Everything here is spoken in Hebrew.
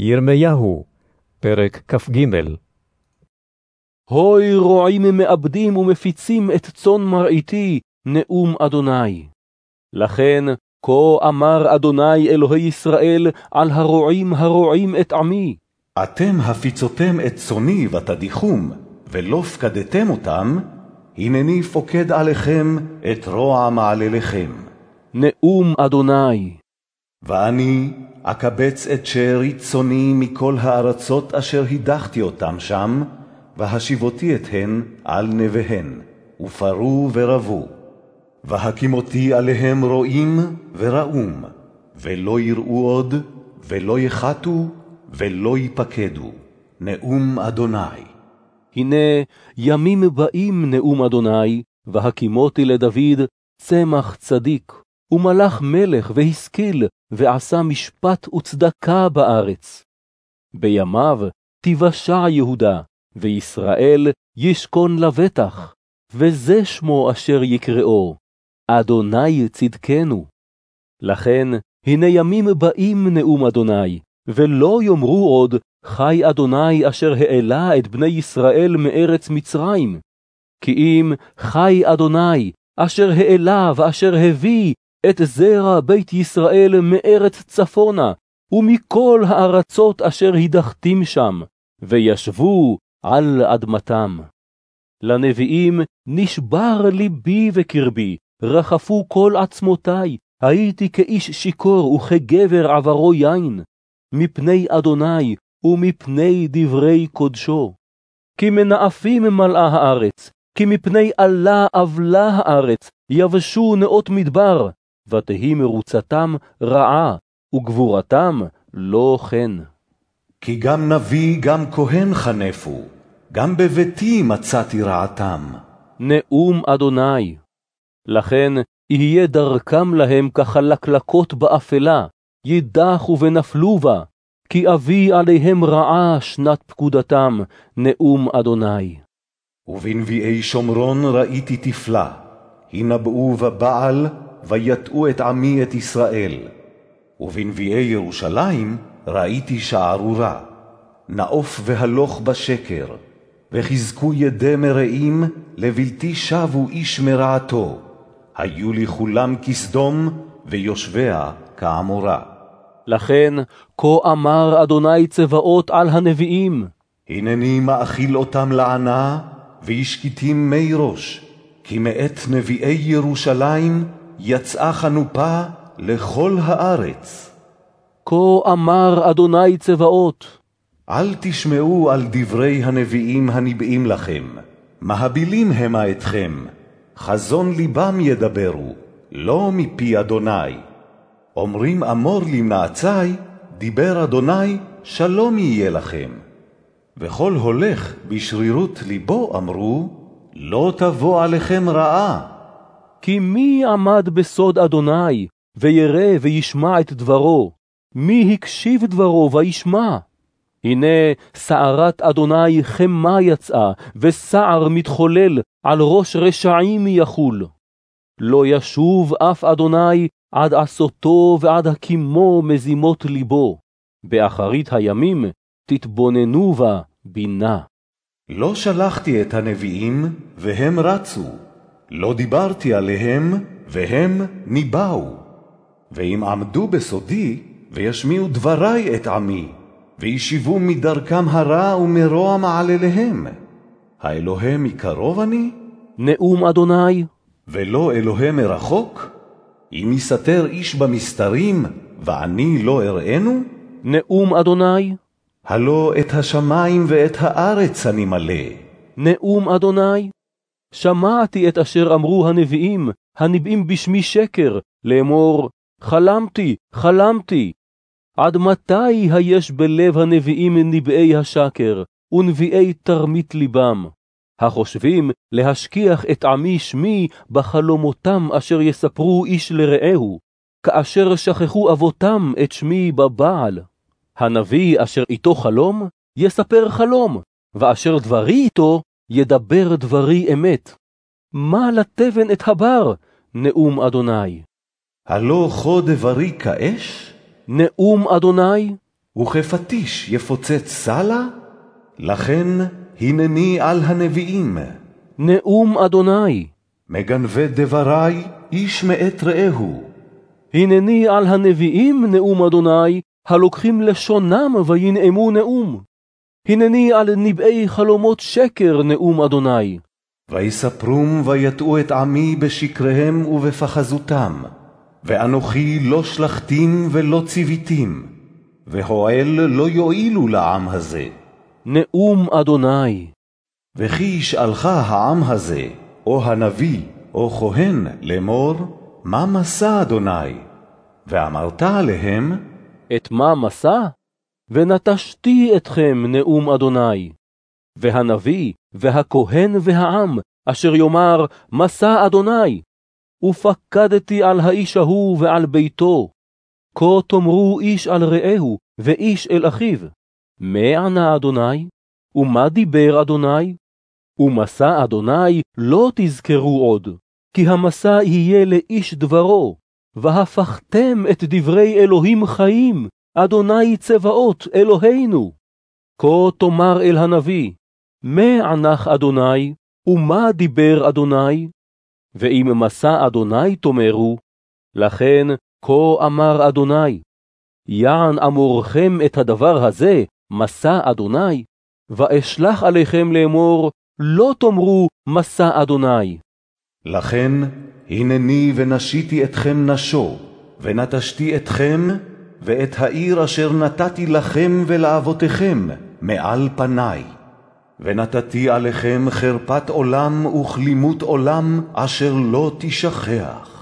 ירמיהו, פרק כ"ג הוי רועים מאבדים ומפיצים את צאן מרעיתי, נאום אדוני. לכן, כה אמר אדוני אלוהי ישראל על הרועים הרועים את עמי. אתם הפיצותם את צאני ותדיחום, ולא פקדתם אותם, הנני פוקד עליכם את רוע מעלליכם. נאום אדוני. ואני אקבץ את שארית צאני מכל הארצות אשר הדחתי אותם שם, והשיבותי אתהן על נביהן, ופרו ורבו. והקימותי עליהם רועים ורעום, ולא יראו עוד, ולא יחתו, ולא יפקדו. נאום אדוני. הנה ימים באים נאום אדוני, והקימותי לדוד צמח צדיק, ומלך מלך והשכיל, ועשה משפט וצדקה בארץ. בימיו תיוושע יהודה, וישראל ישכון לבטח, וזה שמו אשר יקראו, אדוני צדקנו. לכן, הנה ימים באים נאום אדוני, ולא יאמרו עוד, חי אדוני אשר העלה את בני ישראל מארץ מצרים. כי אם חי אדוני, אשר העלה ואשר הביא את זרע בית ישראל מארץ צפונה, ומכל הארצות אשר הדחתים שם, וישבו על אדמתם. לנביאים נשבר ליבי וקרבי, רחפו כל עצמותי, הייתי כאיש שיכור וכגבר עברו יין, מפני אדוני ומפני דברי קודשו. כי מנאפים מלאה הארץ, כי מפני עלה אבלה הארץ, יבשו נאות מדבר, ותהי מרוצתם רעה, וגבורתם לא כן. כי גם נביא גם כהן חנפו, גם בביתי מצאתי רעתם. נאום אדוני. לכן יהיה דרכם להם כחלקלקות באפלה, יידחו ונפלו בה, כי אביא עליהם רעה שנת פקודתם, נאום אדוני. ובנביאי שומרון ראיתי תפלה, הנבאו בבעל, ויטעו את עמי את ישראל. ובנביאי ירושלים ראיתי שערורה, נאוף והלוך בשקר, וחזקו ידי מרעים, לבלתי שבו איש מרעתו. היו לי כולם כסדום, ויושביה כעמורה. לכן, כה אמר אדוני צבאות על הנביאים, הנני מאכיל אותם לענה, וישקיטים מי ראש, כי מאת נביאי ירושלים יצאה חנופה לכל הארץ. כה אמר אדוני צבאות, אל תשמעו על דברי הנביאים הניבאים לכם, מהבילים המה אתכם, חזון ליבם ידברו, לא מפי אדוני. אומרים אמור לי מעצי, דיבר אדוני, שלום יהיה לכם. וכל הולך בשרירות ליבו אמרו, לא תבוא עליכם רעה. כי מי עמד בסוד אדוני, וירא וישמע את דברו? מי הקשיב דברו וישמע? הנה סערת אדוני חמה יצאה, וסער מתחולל, על ראש רשעים יחול. לא ישוב אף אדוני עד עשותו ועד הקימו מזימות ליבו. באחרית הימים תתבוננו בה בינה. לא שלחתי את הנביאים, והם רצו. לא דיברתי עליהם, והם ניבאו. ואם עמדו בסודי, וישמיעו דברי את עמי, וישיבו מדרכם הרע ומרוע מעלליהם. האלוהים מקרוב אני? נאום אדוני. ולא אלוהים מרחוק? אם יסתר איש במסתרים, ואני לא אראנו? נאום אדוני. הלא את השמיים ואת הארץ אני מלא. נאום אדוני. שמעתי את אשר אמרו הנביאים, הנביאים בשמי שקר, לאמור, חלמתי, חלמתי. עד מתי היש בלב הנביאים נביאי השקר, ונביאי תרמית ליבם, החושבים להשכיח את עמי שמי בחלומותם אשר יספרו איש לרעהו, כאשר שכחו אבותם את שמי בבעל. הנביא אשר איתו חלום, יספר חלום, ואשר דברי איתו, ידבר דברי אמת. מה לתבן את הבר, נאום אדוני? הלא כה דברי כאש? נאום אדוני? וכפטיש יפוצץ סלה? לכן הנני על הנביאים. נאום אדוני. מגנבי דברי, איש מאת רעהו. הנני על הנביאים נאום אדוני, הלוקחים לשונם וינאמו נאום. הנני על נבאי חלומות שקר נאום אדוני. ויספרום ויטעו את עמי בשקריהם ובפחזותם. ואנוכי לא שלחתים ולא ציוויתים, והועל לא יועילו לעם הזה. נאום אדוני. וכי ישאלך העם הזה, או הנביא, או כהן, לאמור, מה מסע אדוני? ואמרת עליהם, את מה מסע? ונטשתי אתכם נאום אדוני. והנביא, והכהן והעם, אשר יאמר, מסע אדוני, ופקדתי על האיש ההוא ועל ביתו. כה תאמרו איש על רעהו, ואיש אל אחיו. מה ענה אדוני? ומה דיבר אדוני? ומסע אדוני לא תזכרו עוד, כי המסע יהיה לאיש דברו, והפכתם את דברי אלוהים חיים, אדוני צבאות אלוהינו. כה תאמר אל הנביא, מה ענך אדוני, ומה דיבר אדוני? ואם מסע אדוני תאמרו, לכן כה אמר אדוני, יען אמורכם את הדבר הזה, מסע אדוני, ואשלח עליכם לאמור, לא תאמרו מסע אדוני. לכן, הנני ונשיתי אתכם נשו, ונטשתי אתכם, ואת העיר אשר נתתי לכם ולאבותיכם, מעל פניי. ונתתי עליכם חרפת עולם וכלימות עולם אשר לא תשכח.